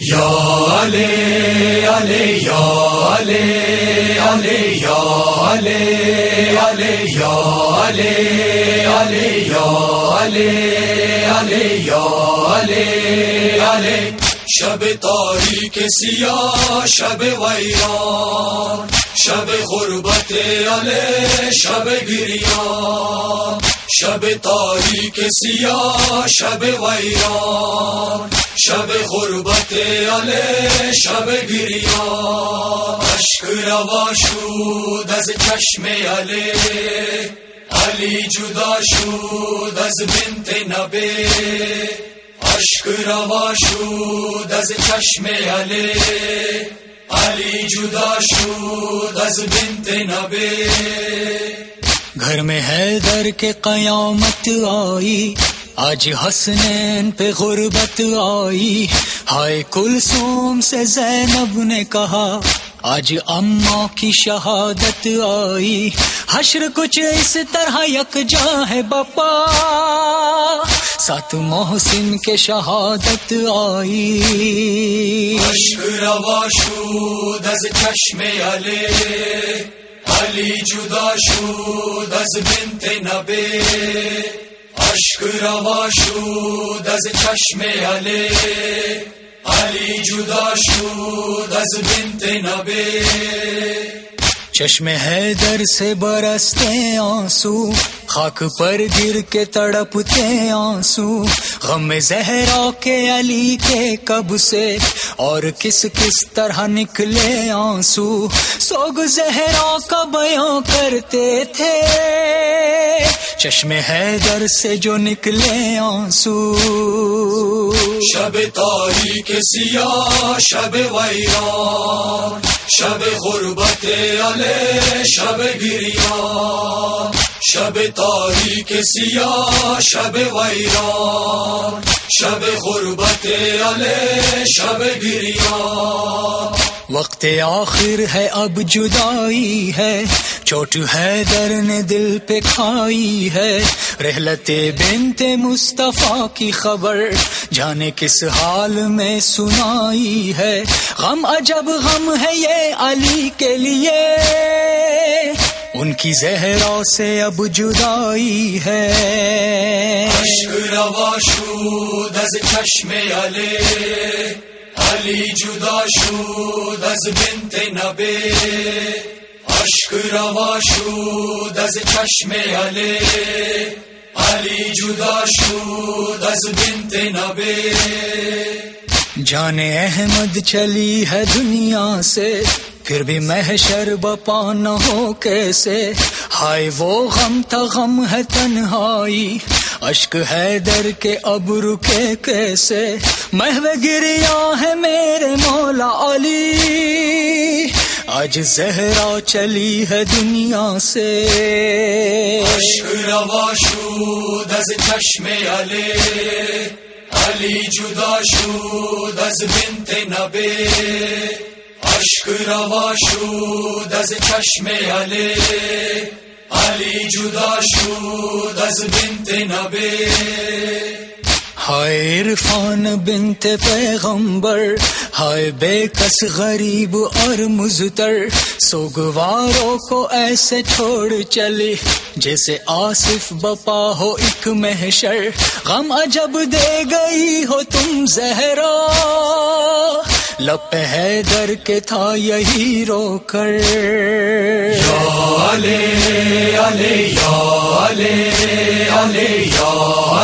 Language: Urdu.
یالے آلے یالے آلے یالے آلے یالے آلے یالے آلے یالے آلے شب تاریخ سیاہ، شب ویران۔ شب غربت علی شب گریان شب تاریک سیاہ، شب ویران شب غربت علی شب گریا۔ اشک روا شود از چشم علی علی جدا شود از بنت نبی۔ اشک روا شود از چشم علی علی جدا شود از بنت نبی گھر میں ہے در کے قیامت آئی، آج حسنین پہ غربت آئی۔ ہائے کلسوم سے زینب نے کہا، آج اماں کی شہادت آئی۔ حشر کچھ اس طرح یک جا ہے بپا۔ سات محسن کے شہادت آئی۔ روا شود از چشم علی۔ علی جدا شود از بنت نبی۔ اشک روا شود از چشم علی۔ علی جدا شود از بنت نبی۔ چشم حیدر سے برستے آنسو، خاک پر گر کے تڑپتے آنسو۔ غم زہرا کے علی کے کب سے اور کس کس طرح نکلے آنسو۔ سوگ زہرا کا بیان کرتے تھے۔ چشم حیدر سے جو نکلے آنسو۔ شب تاریخ سیاہ، شب ویران شب غربت علی شب گریا۔ شب تاریخ سیاہ، شب ویران شب غربت علی شب گریا۔ وقت آخر ہے، اب جدائی ہے۔ چوٹ ہے، در نے دل پہ کھائی ہے۔ رحلت بنت مصطفیٰ کی خبر جانے کس حال میں سنائی ہے۔ غم عجب غم ہے یہ علی کے لیے۔ ان کی زہرا سے اب جدائی ہے۔ چشم علی۔ علی جدا شد از بنت نبی، عشق روا شد از چشم علی. علی جدا شد از بنت نبی جان احمد چلی ہے دنیا سے، پھر بھی محشر بپا نہ ہو کیسے؟ ہائے وہ غم تھا غم ہے تنہائی اشک ہے در کے اب رکے کیسے؟ محو گریا ہے میرے مولا علی، آج زہرا چلی ہے دنیا سے۔ چشم علی۔ علی جدا شود از بنت نبی، عشق روا شود از چشم علی علی جدا شود از بنت نبی۔ ہائے عرفان بنت پیغمبر، ہائے بے کس غریب اور مزتر سوگواروں کو ایسے چھوڑ چلی جیسے آصف بپا ہو ایک محشر، غم عجب دے گئی ہو تم زہرا۔ لپ ہے در کے تھا یہی رو کر علی علی علی علی